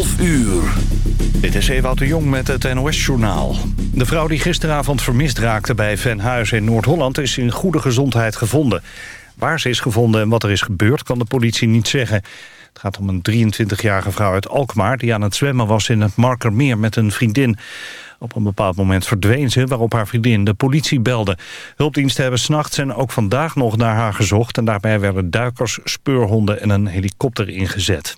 12 uur. Dit is Ewout de Jong met het NOS-journaal. De vrouw die gisteravond vermist raakte bij Venhuis in Noord-Holland... is in goede gezondheid gevonden. Waar ze is gevonden en wat er is gebeurd kan de politie niet zeggen. Het gaat om een 23-jarige vrouw uit Alkmaar... die aan het zwemmen was in het Markermeer met een vriendin. Op een bepaald moment verdween ze, waarop haar vriendin de politie belde. Hulpdiensten hebben s'nachts en ook vandaag nog naar haar gezocht... en daarbij werden duikers, speurhonden en een helikopter ingezet.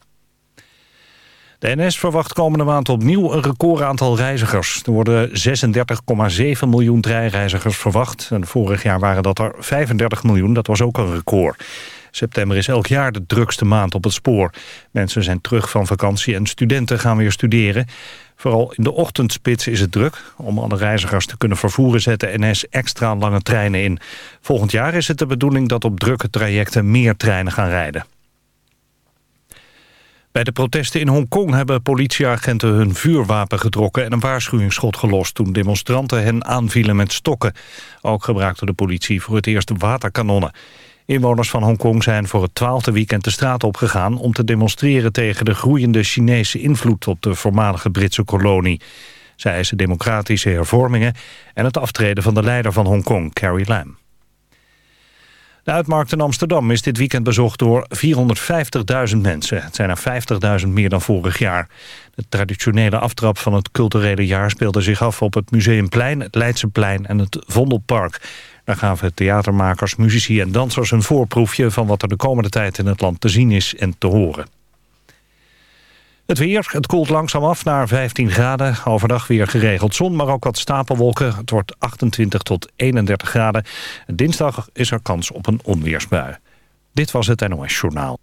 De NS verwacht komende maand opnieuw een recordaantal reizigers. Er worden 36,7 miljoen treinreizigers verwacht. Vorig jaar waren dat er 35 miljoen, dat was ook een record. September is elk jaar de drukste maand op het spoor. Mensen zijn terug van vakantie en studenten gaan weer studeren. Vooral in de ochtendspits is het druk. Om alle reizigers te kunnen vervoeren zet de NS extra lange treinen in. Volgend jaar is het de bedoeling dat op drukke trajecten meer treinen gaan rijden. Bij de protesten in Hongkong hebben politieagenten hun vuurwapen getrokken... en een waarschuwingsschot gelost toen demonstranten hen aanvielen met stokken. Ook gebruikte de politie voor het eerst waterkanonnen. Inwoners van Hongkong zijn voor het twaalfde weekend de straat opgegaan... om te demonstreren tegen de groeiende Chinese invloed op de voormalige Britse kolonie. Zij eisen democratische hervormingen en het aftreden van de leider van Hongkong, Carrie Lam. De uitmarkt in Amsterdam is dit weekend bezocht door 450.000 mensen. Het zijn er 50.000 meer dan vorig jaar. De traditionele aftrap van het culturele jaar speelde zich af op het Museumplein, het Leidseplein en het Vondelpark. Daar gaven theatermakers, muzici en dansers een voorproefje van wat er de komende tijd in het land te zien is en te horen. Het weer, het koelt langzaam af naar 15 graden. Overdag weer geregeld zon, maar ook wat stapelwolken. Het wordt 28 tot 31 graden. Dinsdag is er kans op een onweersbui. Dit was het NOS Journaal.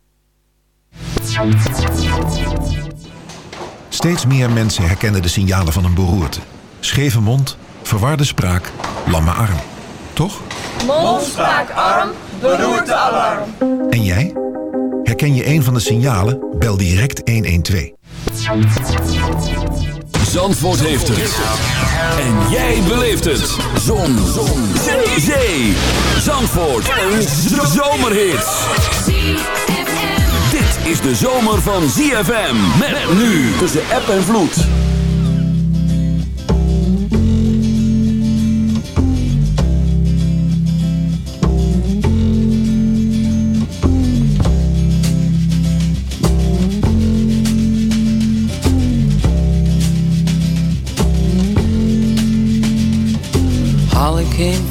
Steeds meer mensen herkennen de signalen van een beroerte. Scheve mond, verwarde spraak, lamme arm. Toch? Mond, spraak, arm, beroerte, alarm. En jij? Herken je een van de signalen? Bel direct 112. Zandvoort heeft het. En jij beleeft het. Zon. Zon. Zee. Zee. Zandvoort. Een zomerhit. Dit is de zomer van ZFM. Met nu tussen app en vloed.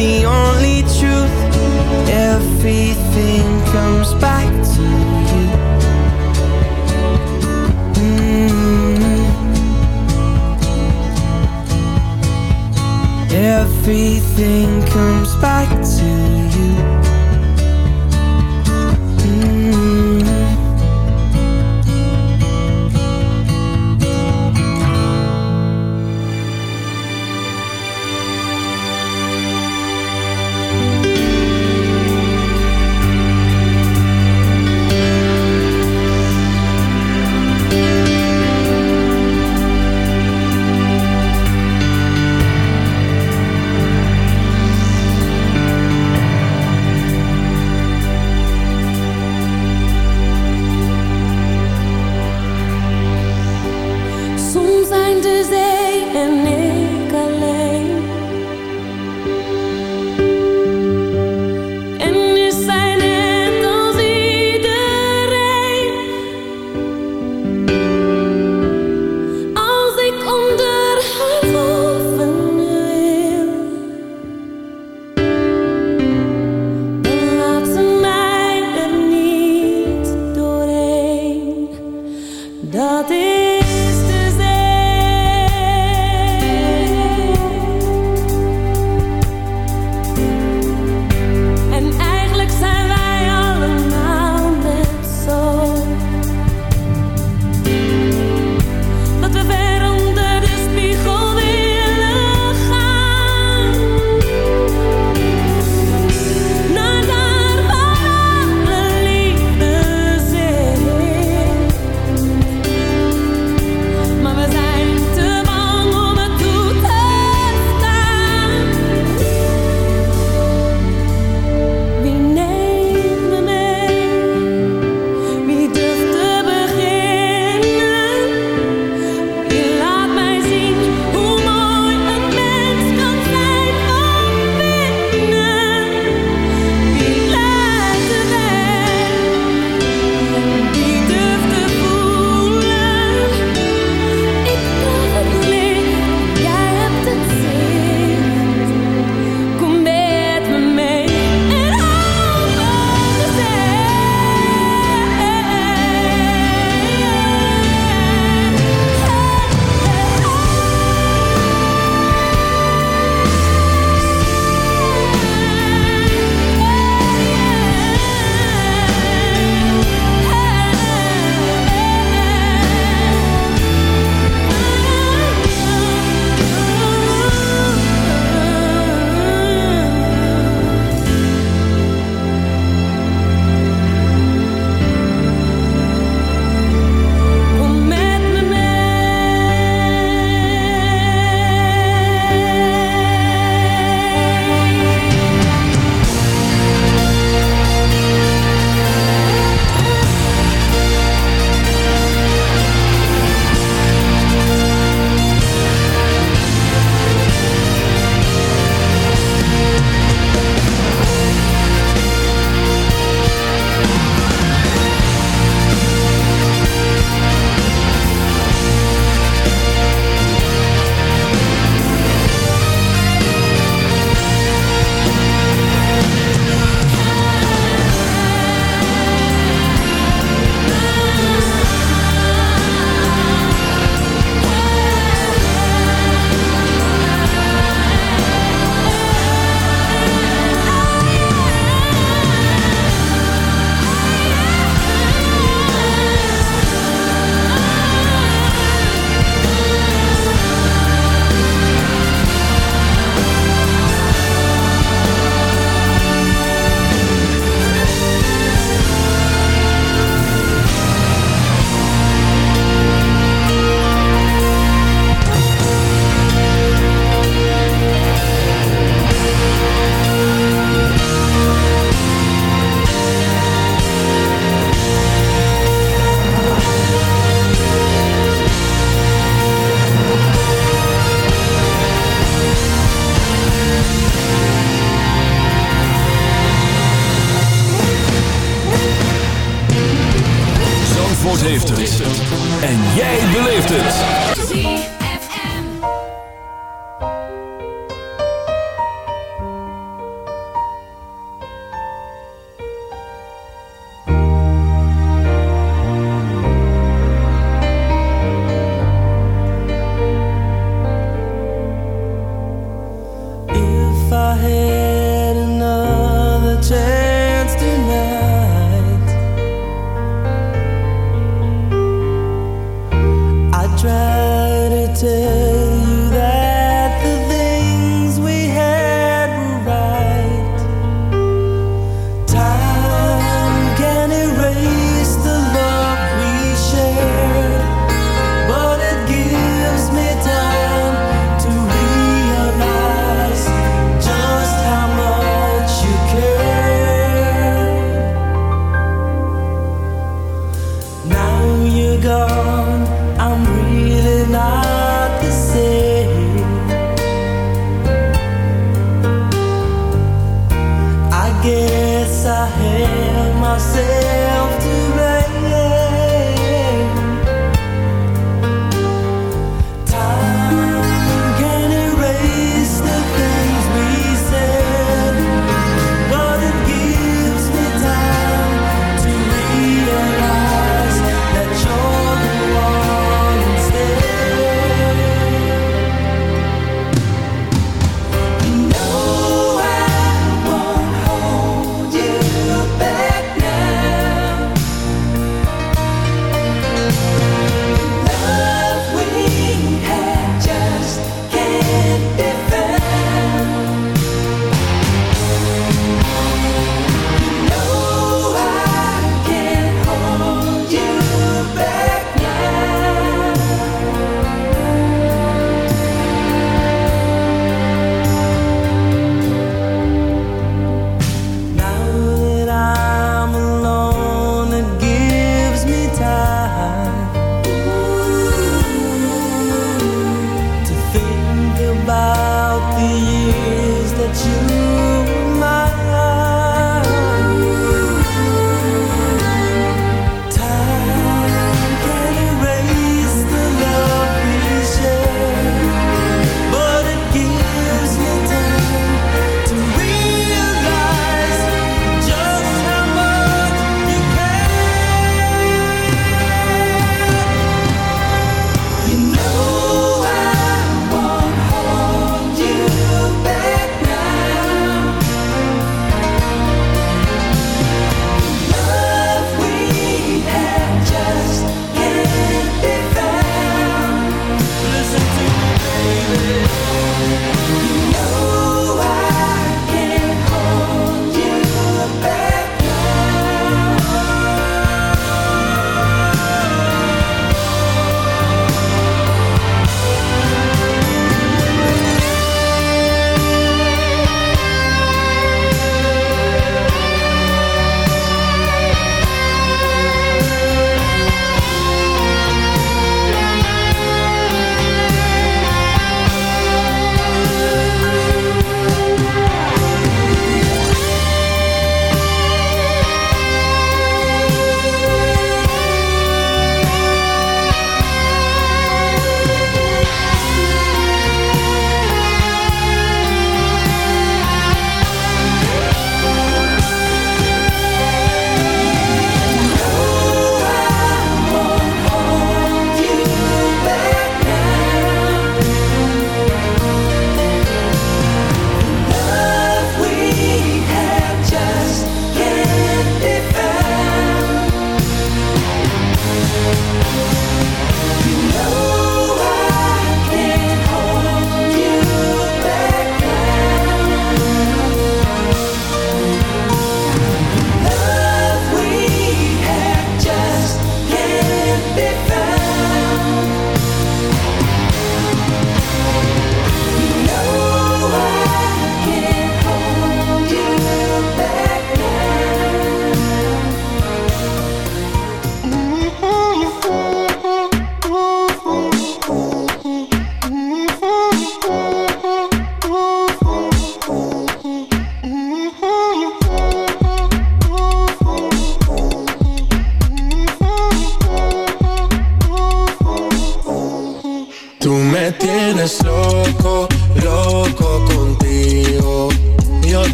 the only truth Everything comes back to you mm. Everything comes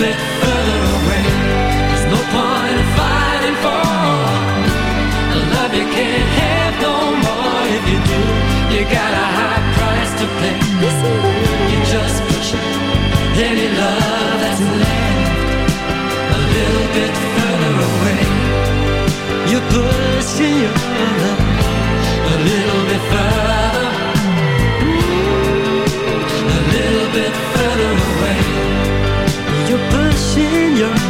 bit further see.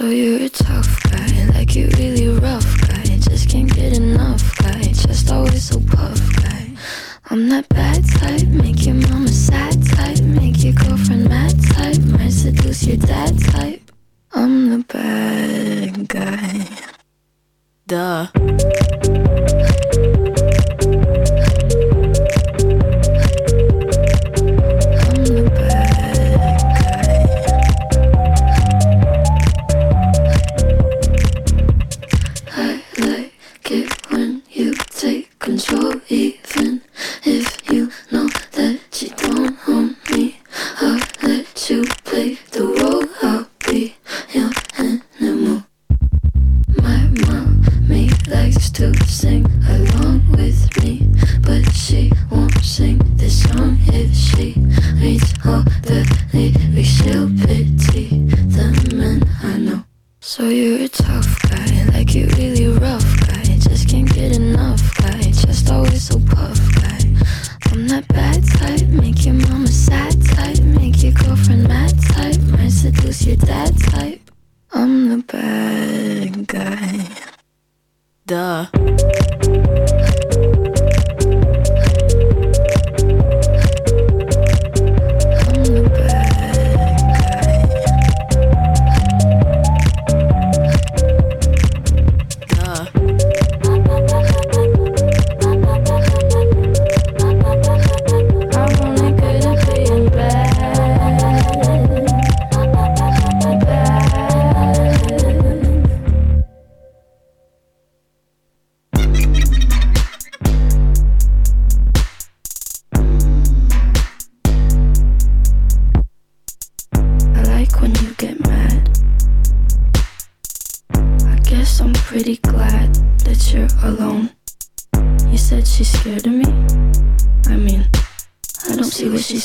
So you're a tough guy, like you really rough guy. Just can't get enough guy, just always so puff guy. I'm that bad type,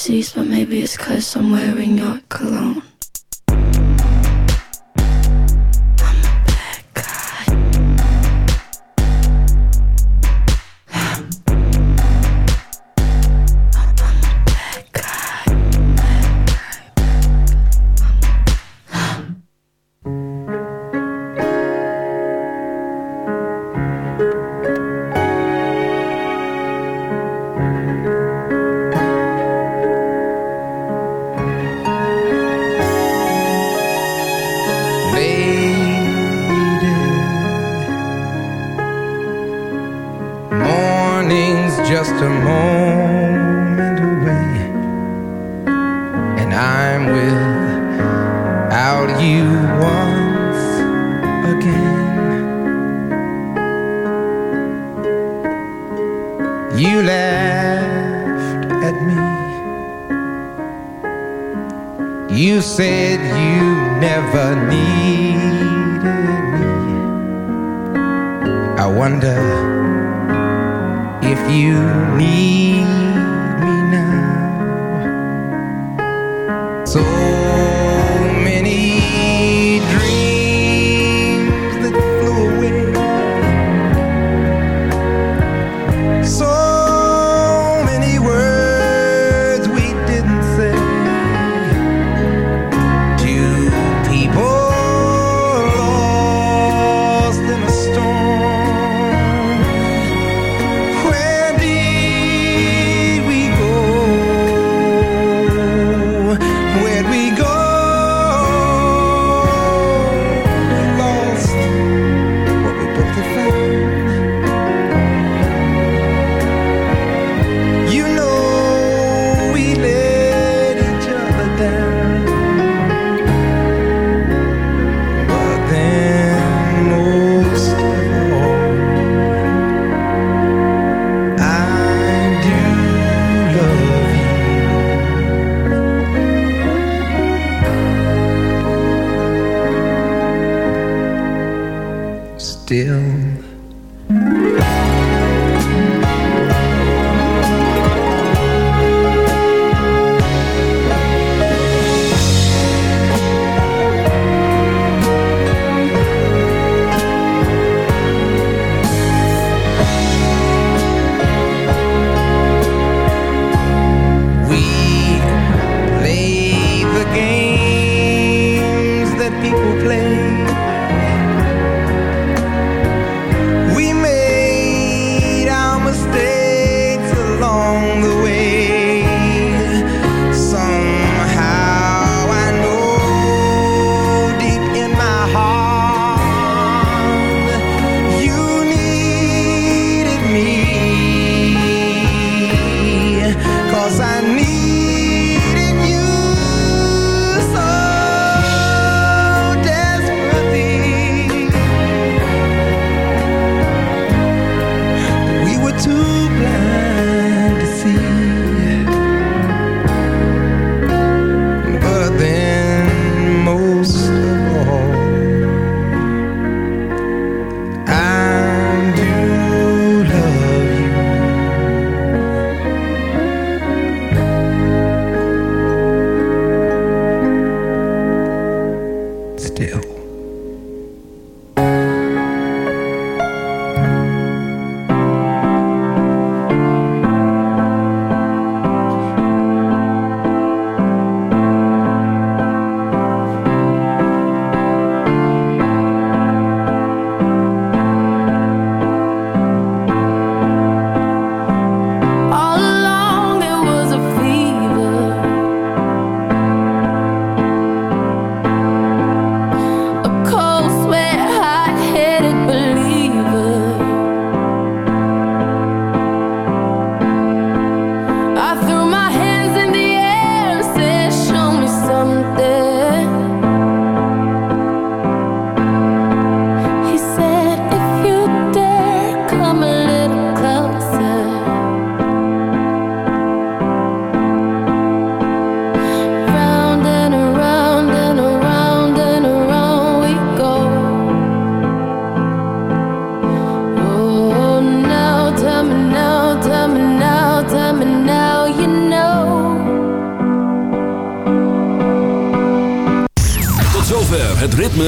sees, but maybe it's cause I'm wearing your cologne.